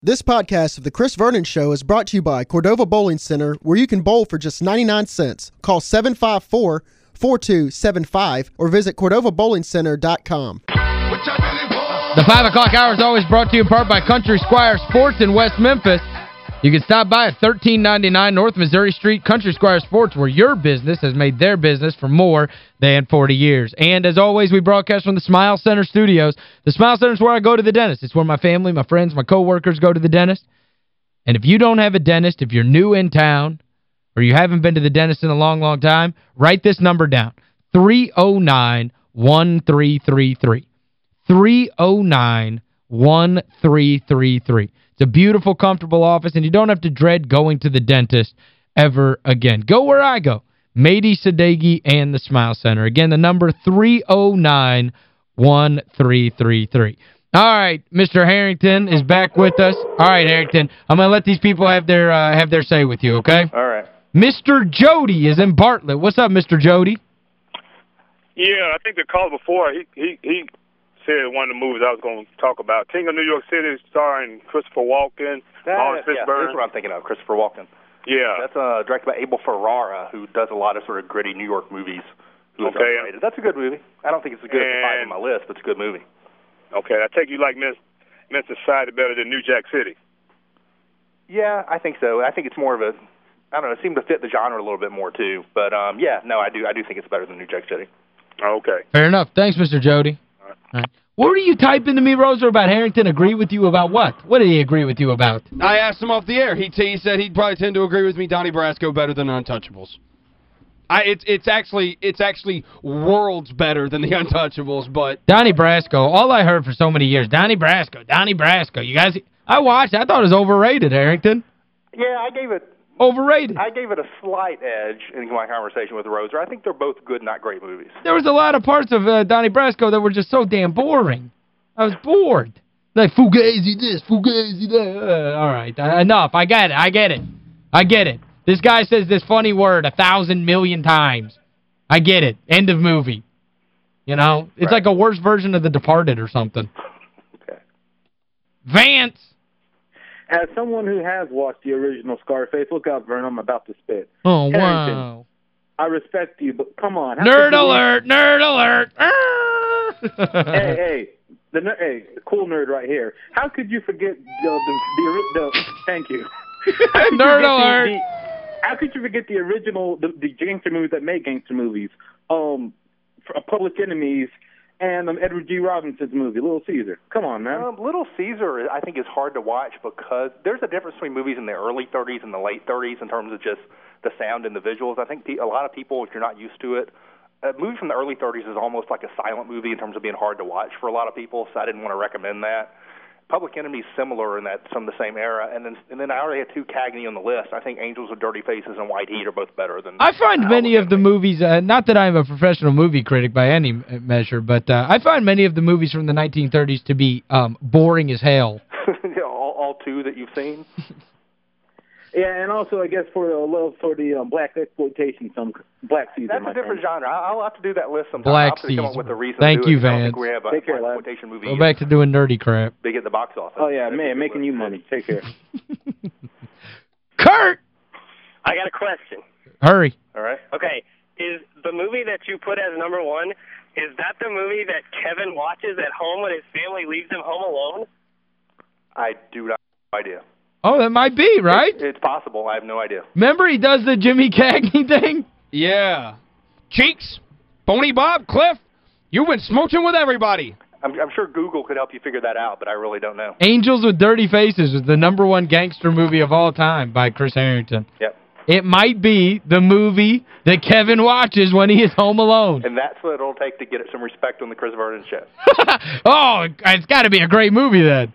This podcast of The Chris Vernon Show is brought to you by Cordova Bowling Center, where you can bowl for just 99 cents. Call 754-4275 or visit CordovaBowlingCenter.com. The 5 o'clock hour is always brought to you in part by Country Squire Sports in West Memphis. You can stop by at 1399 North Missouri Street, Country Squire Sports, where your business has made their business for more than 40 years. And as always, we broadcast from the Smile Center Studios. The Smile Center is where I go to the dentist. It's where my family, my friends, my coworkers go to the dentist. And if you don't have a dentist, if you're new in town, or you haven't been to the dentist in a long, long time, write this number down. 309-1333. 309-1333. It's a beautiful, comfortable office, and you don't have to dread going to the dentist ever again. Go where I go. Mady Sadeghi and the Smile Center. Again, the number 309-1333. All right, Mr. Harrington is back with us. All right, Harrington, I'm going to let these people have their uh, have their say with you, okay? All right. Mr. Jody is in Bartlett. What's up, Mr. Jody? Yeah, I think the caller before, he, he, he said one of the movies I was going to talk about. King of New York City, starring Christopher Walken, Lawrence yeah, that's what I'm thinking of, Christopher Walken. Yeah. That's uh, directed by Abel Ferrara, who does a lot of sort of gritty New York movies. Okay. underrated. That's a good movie. I don't think it's as good as five on my list, but it's a good movie. Okay, I take you like Miss Memphis Society better than New Jack City. Yeah, I think so. I think it's more of a, I don't know, it seemed to fit the genre a little bit more too. But um, yeah, no, I do I do think it's better than New Jack City. Okay. Fair enough. Thanks, Mr. Jody. All right. What were you typing to me, Roser, about Harrington agree with you about what? What did he agree with you about? I asked him off the air. He, he said he'd probably tend to agree with me, Donnie Brasco, better than Untouchables. I, it's it's actually it's actually worlds better than the Untouchables, but Donnie Brasco. All I heard for so many years, Donnie Brasco, Donnie Brasco. You guys, I watched. I thought it was overrated, Harrington. Yeah, I gave it Overrated. I gave it a slight edge in my conversation with Roser. I think they're both good, not great movies. There was a lot of parts of uh, Donnie Brasco that were just so damn boring. I was bored. Like, Fugazi this, Fugazi that. Uh, all right, uh, enough. I get it. I get it. I get it. This guy says this funny word a thousand million times. I get it. End of movie. You know? It's Right. like a worse version of The Departed or something. Okay. Vance! As someone who has watched the original Scarface, look out, Vern, I'm about to spit. Oh, Harrington. wow. I respect you, but come on. how could Nerd alert! Nerd alert! Hey, hey, the ner- hey, the cool nerd right here. How could you forget the the, the, the thank you. You Nerd the- alert. the- how could you forget the original the, the gangster movies that made gangster movies? Um F- Public Enemies and um, Edward G. Robinson's movie, Little Caesar. Come on, man. Um, Little Caesar, I think, is hard to watch because there's a difference between movies in the early 30s and the late 30s in terms of just the sound and the visuals. I think a lot of people, if you're not used to it, a movie from the early 30s is almost like a silent movie in terms of being hard to watch for a lot of people, so I didn't want to recommend that. Public Enemy's similar in that some of the same era, and then and then I already had two Cagney on the list. I think Angels with Dirty Faces and White Heat are both better than. I find Public many of the movies, uh, not that I'm a professional movie critic by any measure, but uh, I find many of the movies from the 1930s to be um, boring as hell. Yeah, all, all two that you've seen. Yeah, and also I guess for a love for the um, black exploitation, some black Caesar. That's a different friend. genre. I- I'll have to do that list sometime. Black I'll have come up with a reason Thank you, it. I don't think Vance. we have a Take care, lad. quotation movie Go back to doing nerdy crap. big at the box office. Oh yeah, That'd man, making list. you money. Take care. Kurt! I got a question. Hurry. All right. Okay, is the movie that you put as number one, is that the movie that Kevin watches at home when his family leaves him home alone? I do not have no idea. Oh, that might be, right? It's possible. I have no idea. Remember he does the Jimmy Cagney thing? yeah. Cheeks, Phony Bob, Cliff, you went been smooching with everybody. I'm, I'm sure Google could help you figure that out, but I really don't know. Angels with Dirty Faces is the number one gangster movie of all time by Chris Harrington. Yep. It might be the movie that Kevin watches when he is home alone. And that's what it'll take to get some respect on the Chris Vernon show. oh, it's got to be a great movie then.